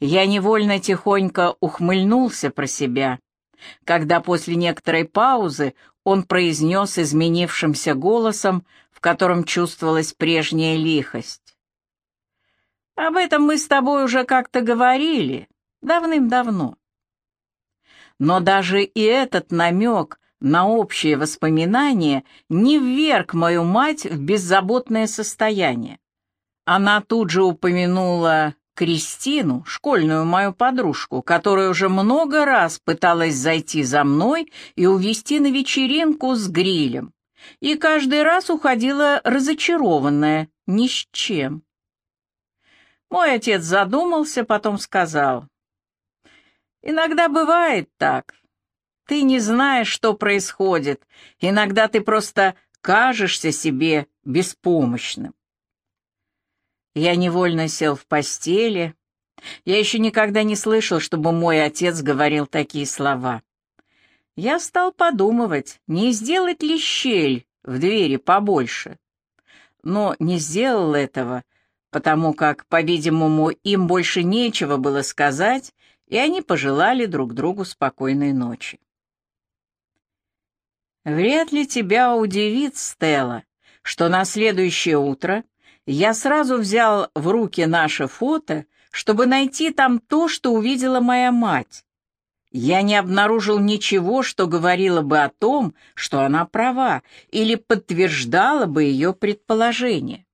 Я невольно тихонько ухмыльнулся про себя, когда после некоторой паузы он произнес изменившимся голосом, в котором чувствовалась прежняя лихость. «Об этом мы с тобой уже как-то говорили, давным-давно». Но даже и этот намек на общее воспоминание не вверг мою мать в беззаботное состояние. Она тут же упомянула Кристину, школьную мою подружку, которая уже много раз пыталась зайти за мной и увести на вечеринку с грилем, и каждый раз уходила разочарованная, ни с чем. Мой отец задумался, потом сказал, «Иногда бывает так. Ты не знаешь, что происходит. Иногда ты просто кажешься себе беспомощным. Я невольно сел в постели. Я еще никогда не слышал, чтобы мой отец говорил такие слова. Я стал подумывать, не сделать ли щель в двери побольше. Но не сделал этого, потому как, по-видимому, им больше нечего было сказать, и они пожелали друг другу спокойной ночи. Вряд ли тебя удивит, Стелла, что на следующее утро я сразу взял в руки наше фото, чтобы найти там то, что увидела моя мать. Я не обнаружил ничего, что говорило бы о том, что она права, или подтверждало бы ее предположение.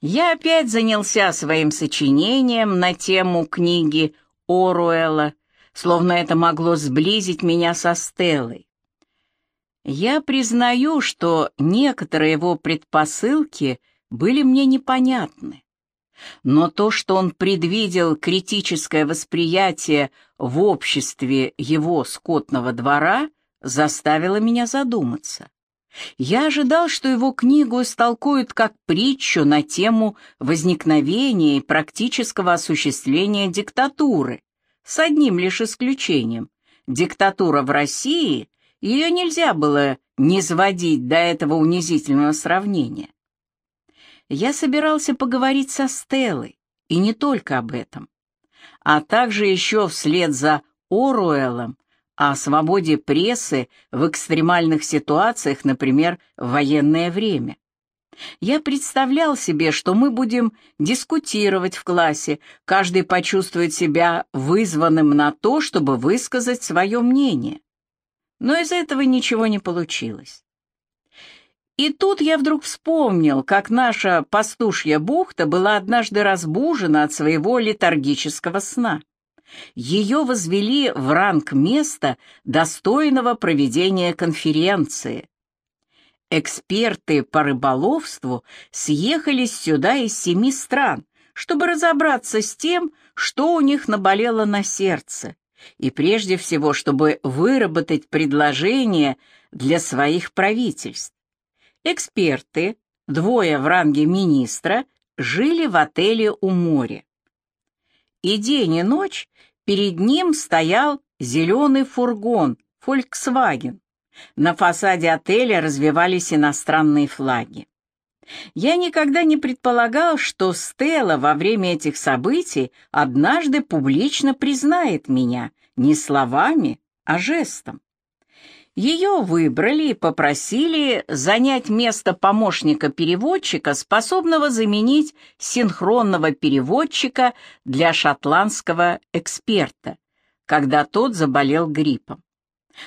Я опять занялся своим сочинением на тему книги Оруэлла, словно это могло сблизить меня со Стеллой. Я признаю, что некоторые его предпосылки — были мне непонятны. Но то, что он предвидел критическое восприятие в обществе его скотного двора, заставило меня задуматься. Я ожидал, что его книгу истолкуют как притчу на тему возникновения и практического осуществления диктатуры, с одним лишь исключением. Диктатура в России, ее нельзя было не сводить до этого унизительного сравнения я собирался поговорить со Стеллой, и не только об этом, а также еще вслед за Оруэллом о свободе прессы в экстремальных ситуациях, например, в военное время. Я представлял себе, что мы будем дискутировать в классе, каждый почувствует себя вызванным на то, чтобы высказать свое мнение. Но из этого ничего не получилось. И тут я вдруг вспомнил, как наша пастушья бухта была однажды разбужена от своего летаргического сна. Ее возвели в ранг места, достойного проведения конференции. Эксперты по рыболовству съехались сюда из семи стран, чтобы разобраться с тем, что у них наболело на сердце, и прежде всего, чтобы выработать предложения для своих правительств. Эксперты, двое в ранге министра, жили в отеле у моря. И день и ночь перед ним стоял зеленый фургон Volkswagen. На фасаде отеля развивались иностранные флаги. Я никогда не предполагал, что Стелла во время этих событий однажды публично признает меня не словами, а жестом. Ее выбрали и попросили занять место помощника-переводчика, способного заменить синхронного переводчика для шотландского эксперта, когда тот заболел гриппом.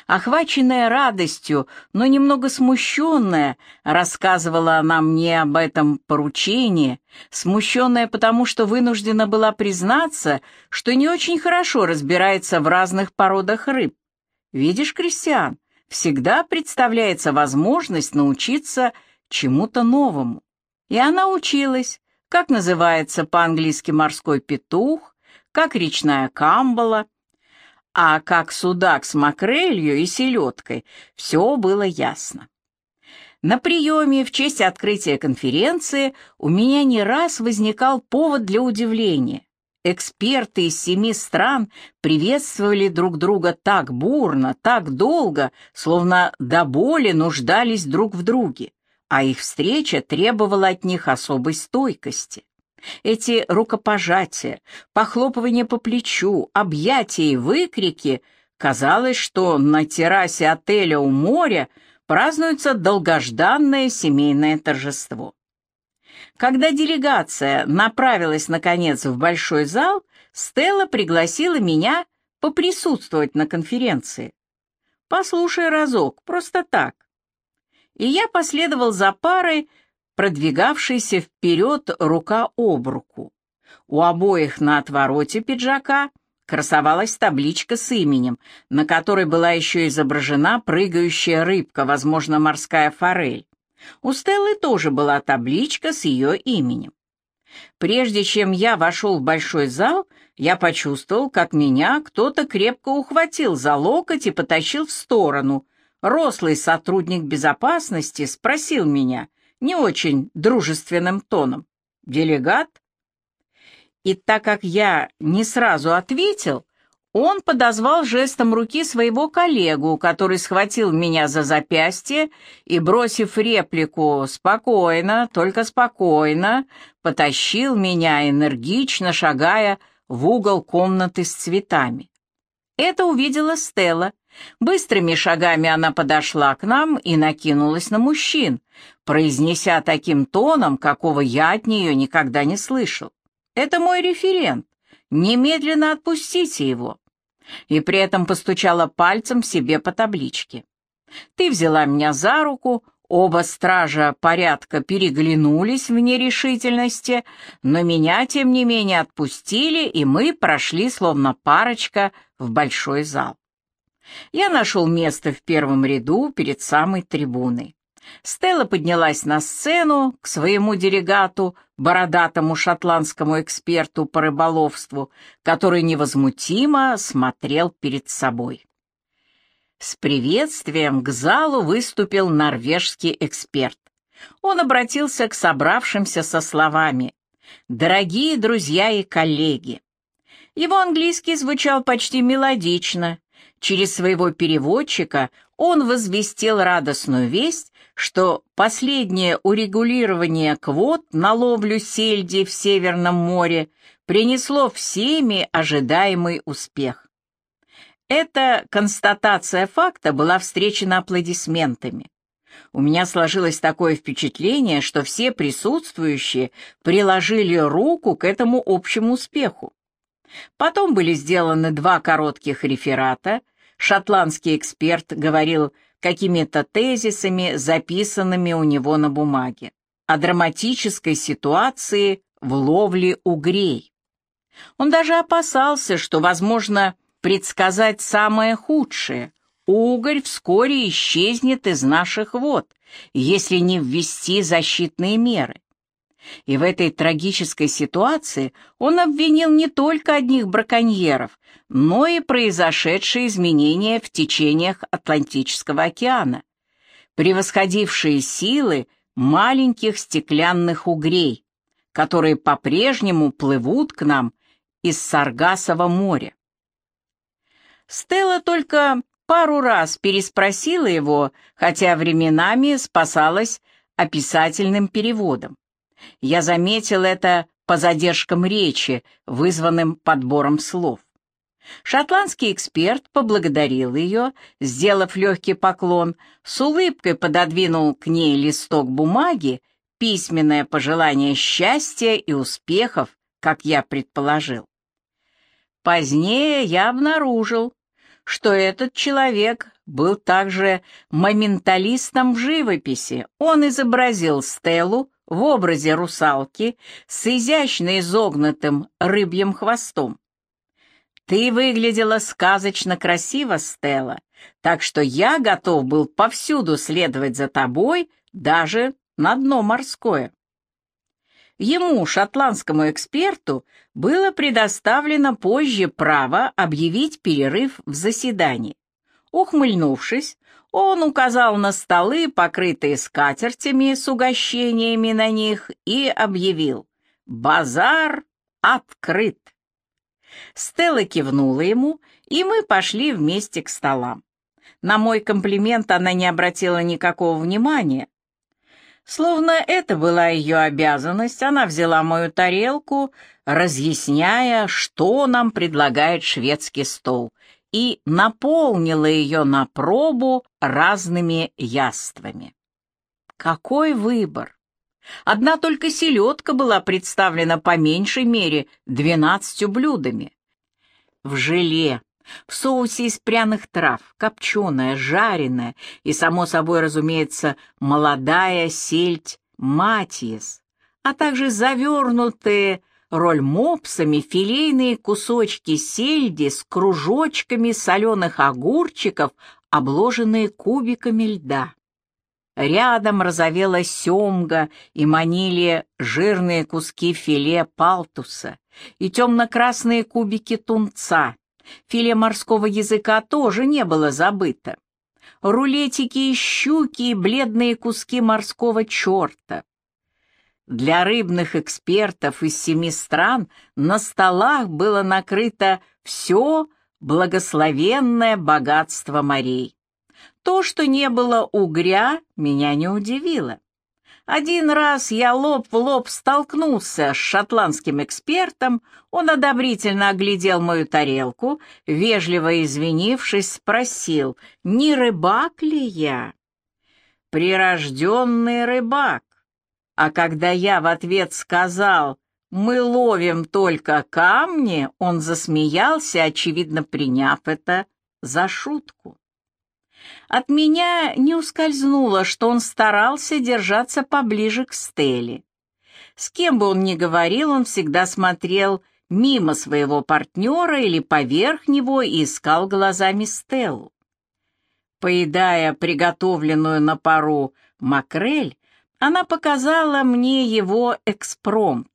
Охваченная радостью, но немного смущенная, рассказывала она мне об этом поручении, смущенная потому, что вынуждена была признаться, что не очень хорошо разбирается в разных породах рыб. «Видишь, Кристиан, всегда представляется возможность научиться чему-то новому. И она училась, как называется по-английски морской петух, как речная камбала, а как судак с макрелью и селедкой, все было ясно. На приеме в честь открытия конференции у меня не раз возникал повод для удивления. Эксперты из семи стран приветствовали друг друга так бурно, так долго, словно до боли нуждались друг в друге, а их встреча требовала от них особой стойкости. Эти рукопожатия, похлопывания по плечу, объятия и выкрики — казалось, что на террасе отеля у моря празднуется долгожданное семейное торжество. Когда делегация направилась, наконец, в большой зал, Стелла пригласила меня поприсутствовать на конференции. «Послушай разок, просто так». И я последовал за парой, продвигавшейся вперед рука об руку. У обоих на отвороте пиджака красовалась табличка с именем, на которой была еще изображена прыгающая рыбка, возможно, морская форель. У Стеллы тоже была табличка с ее именем. Прежде чем я вошел в большой зал, я почувствовал, как меня кто-то крепко ухватил за локоть и потащил в сторону. Рослый сотрудник безопасности спросил меня не очень дружественным тоном. «Делегат?» И так как я не сразу ответил, он подозвал жестом руки своего коллегу, который схватил меня за запястье и, бросив реплику «спокойно, только спокойно», потащил меня, энергично шагая в угол комнаты с цветами. Это увидела Стелла. Быстрыми шагами она подошла к нам и накинулась на мужчин, произнеся таким тоном, какого я от нее никогда не слышал. «Это мой референт. Немедленно отпустите его» и при этом постучала пальцем себе по табличке. «Ты взяла меня за руку, оба стража порядка переглянулись в нерешительности, но меня, тем не менее, отпустили, и мы прошли, словно парочка, в большой зал. Я нашел место в первом ряду перед самой трибуной. Стелла поднялась на сцену к своему делегату, бородатому шотландскому эксперту по рыболовству, который невозмутимо смотрел перед собой. С приветствием к залу выступил норвежский эксперт. Он обратился к собравшимся со словами «Дорогие друзья и коллеги». Его английский звучал почти мелодично. Через своего переводчика он возвестил радостную весть, что последнее урегулирование квот на ловлю сельди в Северном море принесло всеми ожидаемый успех. Эта констатация факта была встречена аплодисментами. У меня сложилось такое впечатление, что все присутствующие приложили руку к этому общему успеху. Потом были сделаны два коротких реферата. Шотландский эксперт говорил какими-то тезисами, записанными у него на бумаге, о драматической ситуации в ловле угрей. Он даже опасался, что, возможно, предсказать самое худшее. Угорь вскоре исчезнет из наших вод, если не ввести защитные меры. И в этой трагической ситуации он обвинил не только одних браконьеров, но и произошедшие изменения в течениях Атлантического океана, превосходившие силы маленьких стеклянных угрей, которые по-прежнему плывут к нам из Саргасова моря. Стелла только пару раз переспросила его, хотя временами спасалась описательным переводом. Я заметил это по задержкам речи, вызванным подбором слов. Шотландский эксперт поблагодарил ее, сделав легкий поклон, с улыбкой пододвинул к ней листок бумаги, письменное пожелание счастья и успехов, как я предположил. Позднее я обнаружил, что этот человек был также моменталистом в живописи. Он изобразил Стеллу в образе русалки с изящно изогнутым рыбьим хвостом. Ты выглядела сказочно красиво, Стелла, так что я готов был повсюду следовать за тобой, даже на дно морское. Ему, шотландскому эксперту, было предоставлено позже право объявить перерыв в заседании. Ухмыльнувшись, он указал на столы, покрытые скатертями с угощениями на них, и объявил «Базар открыт». Стелла кивнула ему, и мы пошли вместе к столам. На мой комплимент она не обратила никакого внимания. Словно это была ее обязанность, она взяла мою тарелку, разъясняя, что нам предлагает шведский стол, и наполнила ее на пробу разными яствами. Какой выбор! Одна только селедка была представлена по меньшей мере двенадцатью блюдами. В желе, в соусе из пряных трав, копченая, жареная и, само собой, разумеется, молодая сельдь матиес, а также завернутые рольмопсами филейные кусочки сельди с кружочками соленых огурчиков, обложенные кубиками льда. Рядом розовела семга и манили жирные куски филе палтуса и темно-красные кубики тунца. Филе морского языка тоже не было забыто. Рулетики и щуки и бледные куски морского черта. Для рыбных экспертов из семи стран на столах было накрыто все благословенное богатство морей. То, что не было угря, меня не удивило. Один раз я лоб в лоб столкнулся с шотландским экспертом, он одобрительно оглядел мою тарелку, вежливо извинившись, спросил, не рыбак ли я? Прирожденный рыбак. А когда я в ответ сказал «Мы ловим только камни», он засмеялся, очевидно приняв это за шутку. От меня не ускользнуло, что он старался держаться поближе к Стелле. С кем бы он ни говорил, он всегда смотрел мимо своего партнера или поверх него и искал глазами Стеллу. Поедая приготовленную на пару макрель, она показала мне его экспромт.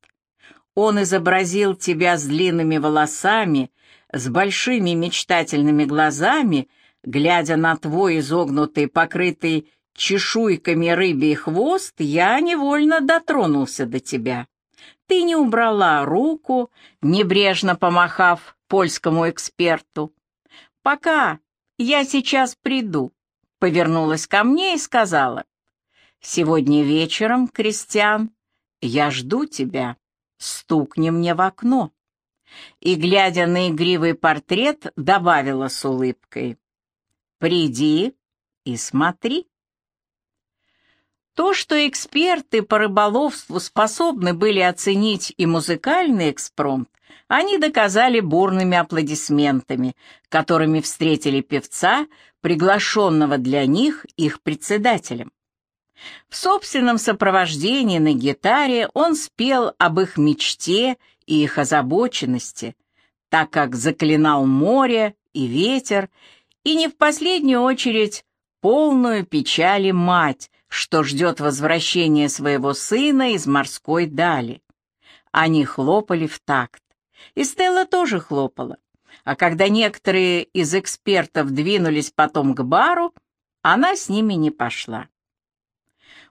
Он изобразил тебя с длинными волосами, с большими мечтательными глазами, глядя на твой изогнутый, покрытый чешуйками рыбий хвост, я невольно дотронулся до тебя. Ты не убрала руку, небрежно помахав польскому эксперту. «Пока, я сейчас приду», — повернулась ко мне и сказала. Сегодня вечером, Кристиан, я жду тебя. Стукни мне в окно. И, глядя на игривый портрет, добавила с улыбкой. Приди и смотри. То, что эксперты по рыболовству способны были оценить и музыкальный экспромт, они доказали бурными аплодисментами, которыми встретили певца, приглашенного для них их председателем. В собственном сопровождении на гитаре он спел об их мечте и их озабоченности, так как заклинал море и ветер, и не в последнюю очередь полную печали мать, что ждет возвращения своего сына из морской дали. Они хлопали в такт. И Стелла тоже хлопала. А когда некоторые из экспертов двинулись потом к бару, она с ними не пошла.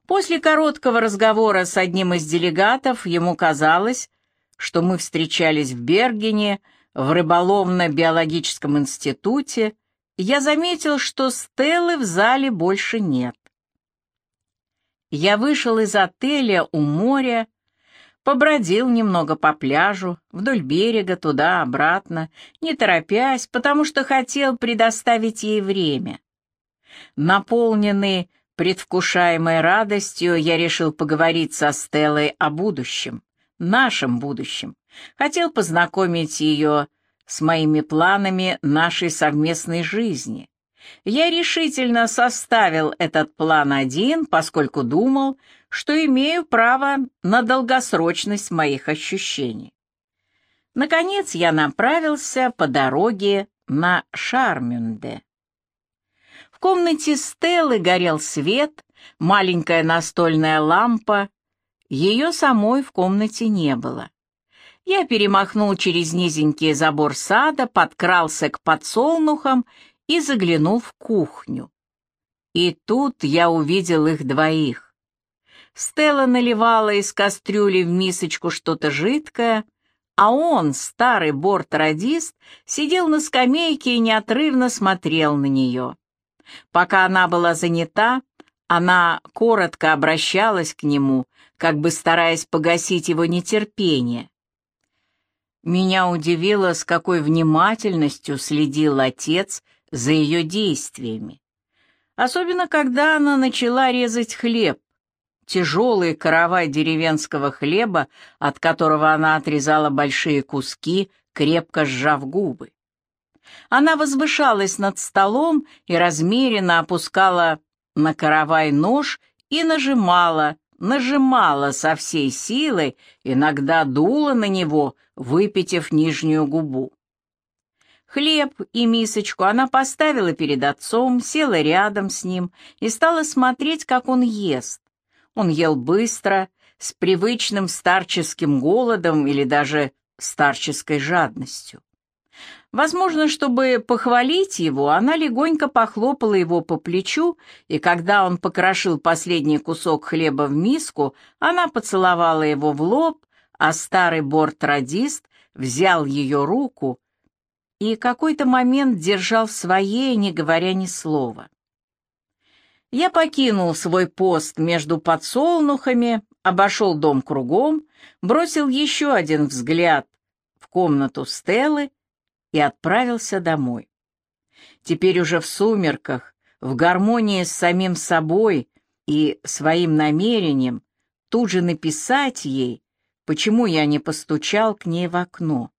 После короткого разговора с одним из делегатов ему казалось, что мы встречались в Бергене, в рыболовно-биологическом институте, я заметил, что Стеллы в зале больше нет. Я вышел из отеля у моря, побродил немного по пляжу, вдоль берега, туда-обратно, не торопясь, потому что хотел предоставить ей время. Наполненный Предвкушаемой радостью я решил поговорить со Стеллой о будущем, нашем будущем. Хотел познакомить ее с моими планами нашей совместной жизни. Я решительно составил этот план один, поскольку думал, что имею право на долгосрочность моих ощущений. Наконец я направился по дороге на Шармюнде. В комнате Стеллы горел свет, маленькая настольная лампа. Ее самой в комнате не было. Я перемахнул через низенький забор сада, подкрался к подсолнухам и заглянул в кухню. И тут я увидел их двоих. Стелла наливала из кастрюли в мисочку что-то жидкое, а он, старый борт-радист, сидел на скамейке и неотрывно смотрел на нее. Пока она была занята, Она коротко обращалась к нему, как бы стараясь погасить его нетерпение. Меня удивило, с какой внимательностью следил отец за ее действиями. Особенно, когда она начала резать хлеб, тяжелый каравай деревенского хлеба, от которого она отрезала большие куски, крепко сжав губы. Она возвышалась над столом и размеренно опускала на каравай нож и нажимала, нажимала со всей силой, иногда дула на него, выпитив нижнюю губу. Хлеб и мисочку она поставила перед отцом, села рядом с ним и стала смотреть, как он ест. Он ел быстро, с привычным старческим голодом или даже старческой жадностью. Возможно, чтобы похвалить его, она легонько похлопала его по плечу, и когда он покрошил последний кусок хлеба в миску, она поцеловала его в лоб, а старый бортрадист взял ее руку и какой-то момент держал в своей, не говоря ни слова. Я покинул свой пост между подсолнухами, обошел дом кругом, бросил еще один взгляд в комнату Стеллы и отправился домой. Теперь уже в сумерках, в гармонии с самим собой и своим намерением тут же написать ей, почему я не постучал к ней в окно.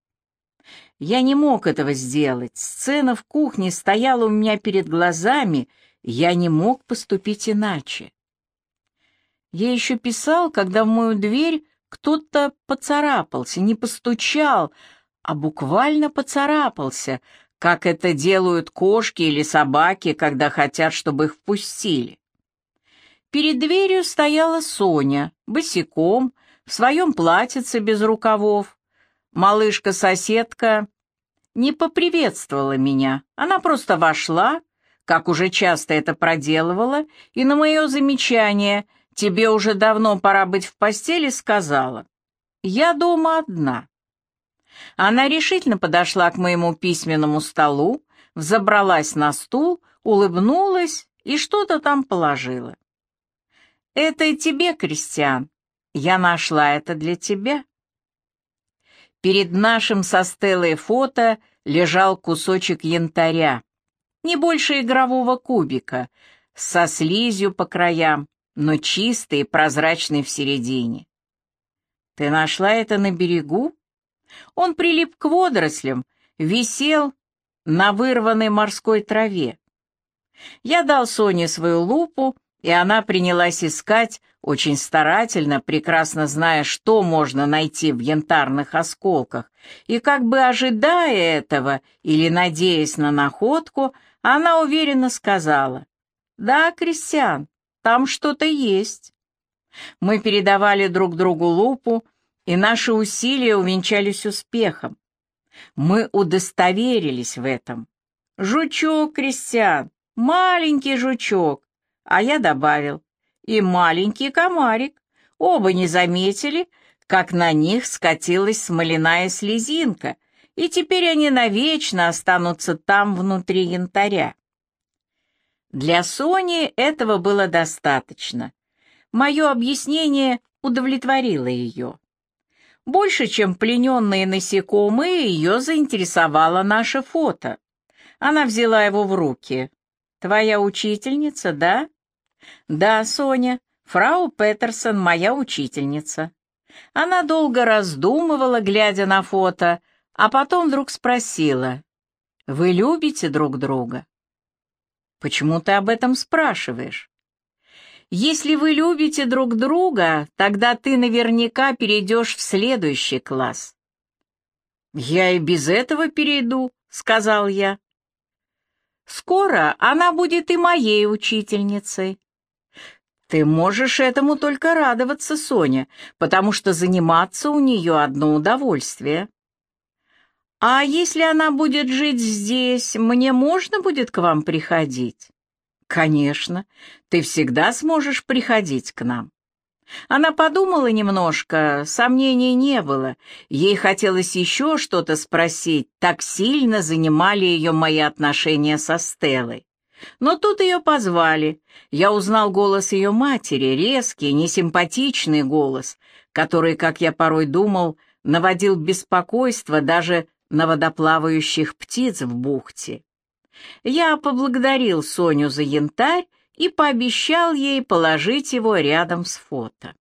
Я не мог этого сделать. Сцена в кухне стояла у меня перед глазами, я не мог поступить иначе. Я еще писал, когда в мою дверь кто-то поцарапался, не постучал, а буквально поцарапался, как это делают кошки или собаки, когда хотят, чтобы их впустили. Перед дверью стояла Соня, босиком, в своем платьице без рукавов. Малышка-соседка не поприветствовала меня, она просто вошла, как уже часто это проделывала, и на мое замечание «тебе уже давно пора быть в постели» сказала «я дома одна». Она решительно подошла к моему письменному столу, взобралась на стул, улыбнулась и что-то там положила. «Это и тебе, Кристиан. Я нашла это для тебя». Перед нашим со Стеллой фото лежал кусочек янтаря, не больше игрового кубика, со слизью по краям, но чистый и прозрачный в середине. «Ты нашла это на берегу?» Он прилип к водорослям, висел на вырванной морской траве. Я дал Соне свою лупу, и она принялась искать, очень старательно, прекрасно зная, что можно найти в янтарных осколках, и как бы ожидая этого или надеясь на находку, она уверенно сказала, «Да, Кристиан, там что-то есть». Мы передавали друг другу лупу, и наши усилия увенчались успехом. Мы удостоверились в этом. Жучок, Кристиан, маленький жучок, а я добавил, и маленький комарик. Оба не заметили, как на них скатилась смоляная слезинка, и теперь они навечно останутся там внутри янтаря. Для Сони этого было достаточно. Мое объяснение удовлетворило ее. Больше, чем плененные насекомые, ее заинтересовало наше фото. Она взяла его в руки. «Твоя учительница, да?» «Да, Соня, фрау Петерсон моя учительница». Она долго раздумывала, глядя на фото, а потом вдруг спросила, «Вы любите друг друга?» «Почему ты об этом спрашиваешь?» Если вы любите друг друга, тогда ты наверняка перейдешь в следующий класс. «Я и без этого перейду», — сказал я. «Скоро она будет и моей учительницей». «Ты можешь этому только радоваться, Соня, потому что заниматься у нее одно удовольствие». «А если она будет жить здесь, мне можно будет к вам приходить?» «Конечно, ты всегда сможешь приходить к нам». Она подумала немножко, сомнений не было. Ей хотелось еще что-то спросить, так сильно занимали ее мои отношения со Стеллой. Но тут ее позвали. Я узнал голос ее матери, резкий, несимпатичный голос, который, как я порой думал, наводил беспокойство даже на водоплавающих птиц в бухте. Я поблагодарил Соню за янтарь и пообещал ей положить его рядом с фото.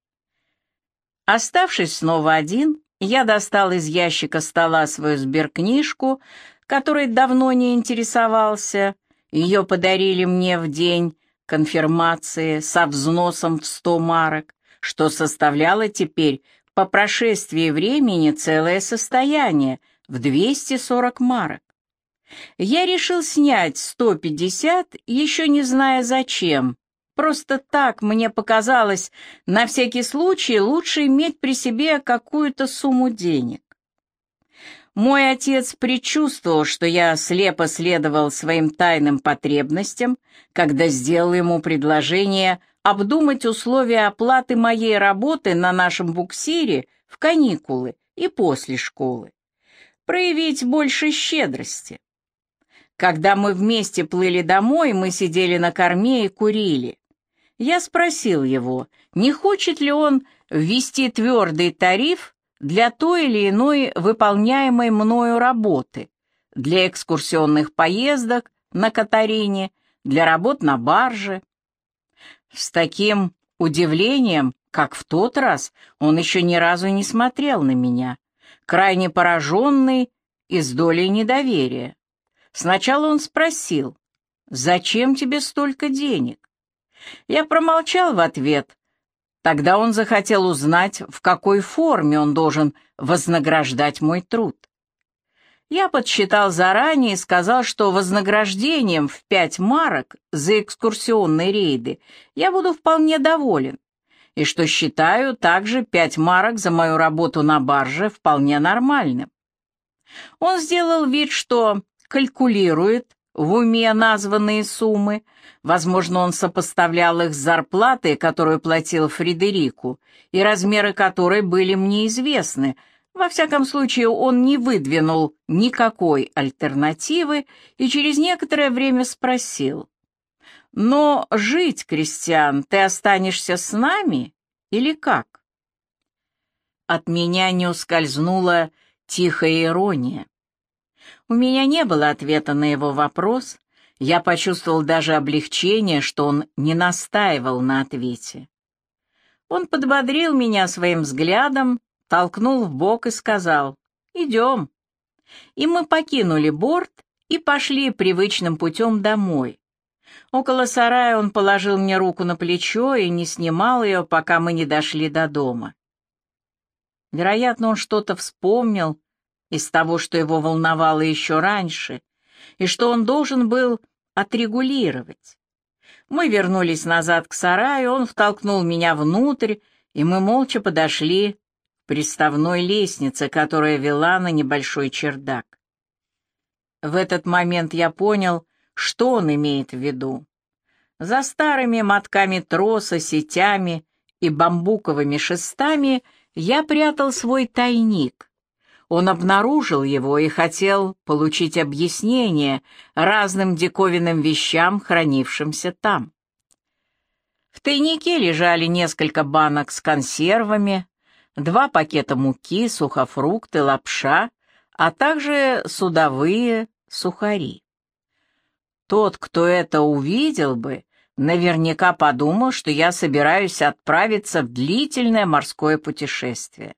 Оставшись снова один, я достал из ящика стола свою сберкнижку, которой давно не интересовался. Ее подарили мне в день конфирмации со взносом в сто марок, что составляло теперь по прошествии времени целое состояние в 240 марок. Я решил снять 150, еще не зная зачем. Просто так мне показалось, на всякий случай лучше иметь при себе какую-то сумму денег. Мой отец предчувствовал, что я слепо следовал своим тайным потребностям, когда сделал ему предложение обдумать условия оплаты моей работы на нашем буксире в каникулы и после школы, проявить больше щедрости. Когда мы вместе плыли домой, мы сидели на корме и курили. Я спросил его, не хочет ли он ввести твердый тариф для той или иной выполняемой мною работы, для экскурсионных поездок на Катарине, для работ на барже. С таким удивлением, как в тот раз, он еще ни разу не смотрел на меня, крайне пораженный и с долей недоверия. Сначала он спросил, «Зачем тебе столько денег?» Я промолчал в ответ. Тогда он захотел узнать, в какой форме он должен вознаграждать мой труд. Я подсчитал заранее и сказал, что вознаграждением в пять марок за экскурсионные рейды я буду вполне доволен, и что считаю также пять марок за мою работу на барже вполне нормальным. Он сделал вид, что калькулирует в уме названные суммы. Возможно, он сопоставлял их с зарплатой, которую платил Фредерику, и размеры которой были мне известны. Во всяком случае, он не выдвинул никакой альтернативы и через некоторое время спросил. «Но жить, Кристиан, ты останешься с нами или как?» От меня не ускользнула тихая ирония. У меня не было ответа на его вопрос, я почувствовал даже облегчение, что он не настаивал на ответе. Он подбодрил меня своим взглядом, толкнул в бок и сказал «Идем». И мы покинули борт и пошли привычным путем домой. Около сарая он положил мне руку на плечо и не снимал ее, пока мы не дошли до дома. Вероятно, он что-то вспомнил, из того, что его волновало еще раньше, и что он должен был отрегулировать. Мы вернулись назад к сараю, он втолкнул меня внутрь, и мы молча подошли к приставной лестнице, которая вела на небольшой чердак. В этот момент я понял, что он имеет в виду. За старыми мотками троса, сетями и бамбуковыми шестами я прятал свой тайник, он обнаружил его и хотел получить объяснение разным диковинным вещам, хранившимся там. В тайнике лежали несколько банок с консервами, два пакета муки, сухофрукты, лапша, а также судовые сухари. Тот, кто это увидел бы, наверняка подумал, что я собираюсь отправиться в длительное морское путешествие.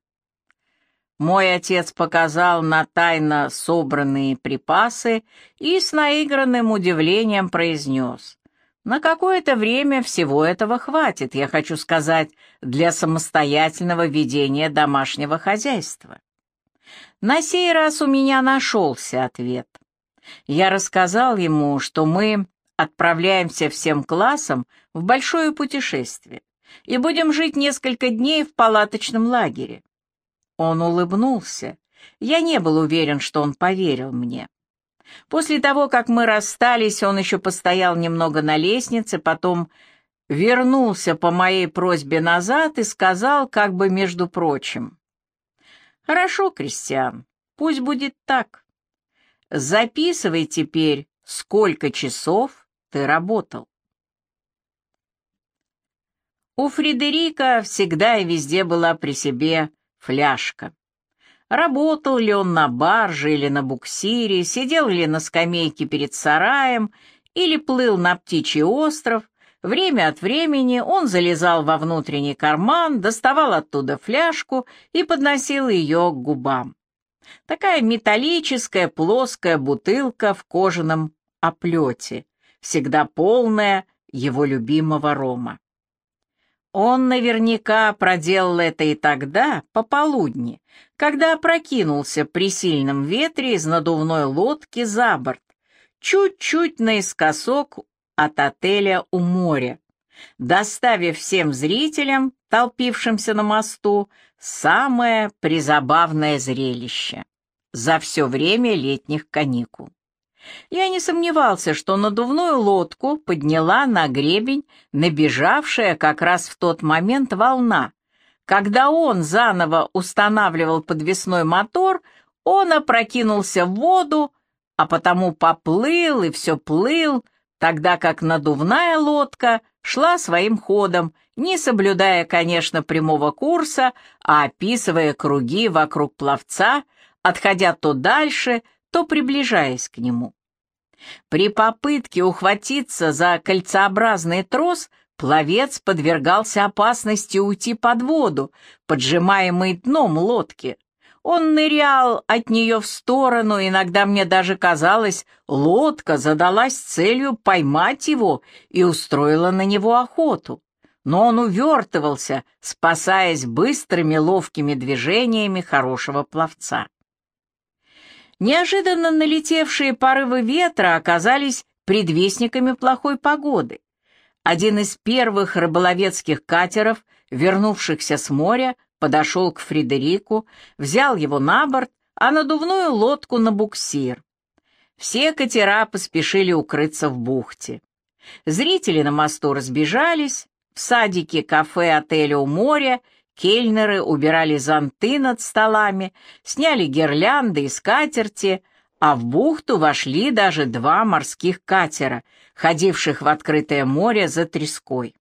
Мой отец показал на тайно собранные припасы и с наигранным удивлением произнес. На какое-то время всего этого хватит, я хочу сказать, для самостоятельного ведения домашнего хозяйства. На сей раз у меня нашелся ответ. Я рассказал ему, что мы отправляемся всем классом в большое путешествие и будем жить несколько дней в палаточном лагере. Он улыбнулся. Я не был уверен, что он поверил мне. После того, как мы расстались, он еще постоял немного на лестнице, потом вернулся по моей просьбе назад и сказал, как бы между прочим. «Хорошо, Кристиан, пусть будет так. Записывай теперь, сколько часов ты работал. У Фредерика всегда и везде была при себе фляжка. Работал ли он на барже или на буксире, сидел ли на скамейке перед сараем или плыл на птичий остров, время от времени он залезал во внутренний карман, доставал оттуда фляжку и подносил ее к губам. Такая металлическая плоская бутылка в кожаном оплете, всегда полная его любимого рома. Он наверняка проделал это и тогда, пополудни, когда опрокинулся при сильном ветре из надувной лодки за борт, чуть-чуть наискосок от отеля у моря, доставив всем зрителям, толпившимся на мосту, самое призабавное зрелище за все время летних каникул. Я не сомневался, что надувную лодку подняла на гребень набежавшая как раз в тот момент волна. Когда он заново устанавливал подвесной мотор, он опрокинулся в воду, а потому поплыл и все плыл, тогда как надувная лодка шла своим ходом, не соблюдая, конечно, прямого курса, а описывая круги вокруг пловца, отходя то дальше, то приближаясь к нему. При попытке ухватиться за кольцеобразный трос пловец подвергался опасности уйти под воду, поджимаемый дном лодки. Он нырял от нее в сторону, иногда мне даже казалось, лодка задалась целью поймать его и устроила на него охоту. Но он увертывался, спасаясь быстрыми ловкими движениями хорошего пловца. Неожиданно налетевшие порывы ветра оказались предвестниками плохой погоды. Один из первых рыболовецких катеров, вернувшихся с моря, подошел к Фредерику, взял его на борт, а надувную лодку на буксир. Все катера поспешили укрыться в бухте. Зрители на мосту разбежались, в садике кафе отеля у моря Кельнеры убирали зонты над столами, сняли гирлянды и скатерти, а в бухту вошли даже два морских катера, ходивших в открытое море за треской.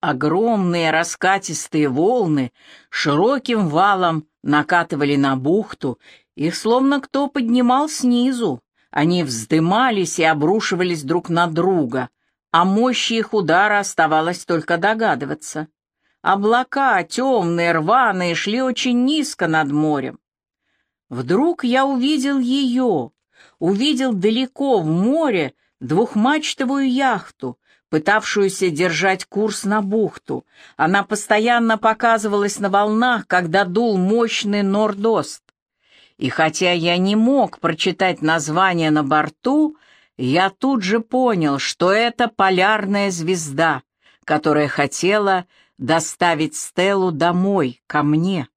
Огромные раскатистые волны широким валом накатывали на бухту, их словно кто поднимал снизу. Они вздымались и обрушивались друг на друга, а мощи их удара оставалось только догадываться. Облака, темные, рваные, шли очень низко над морем. Вдруг я увидел ее, увидел далеко в море двухмачтовую яхту, пытавшуюся держать курс на бухту. Она постоянно показывалась на волнах, когда дул мощный нордост. И хотя я не мог прочитать название на борту, я тут же понял, что это полярная звезда, которая хотела доставить Стеллу домой, ко мне.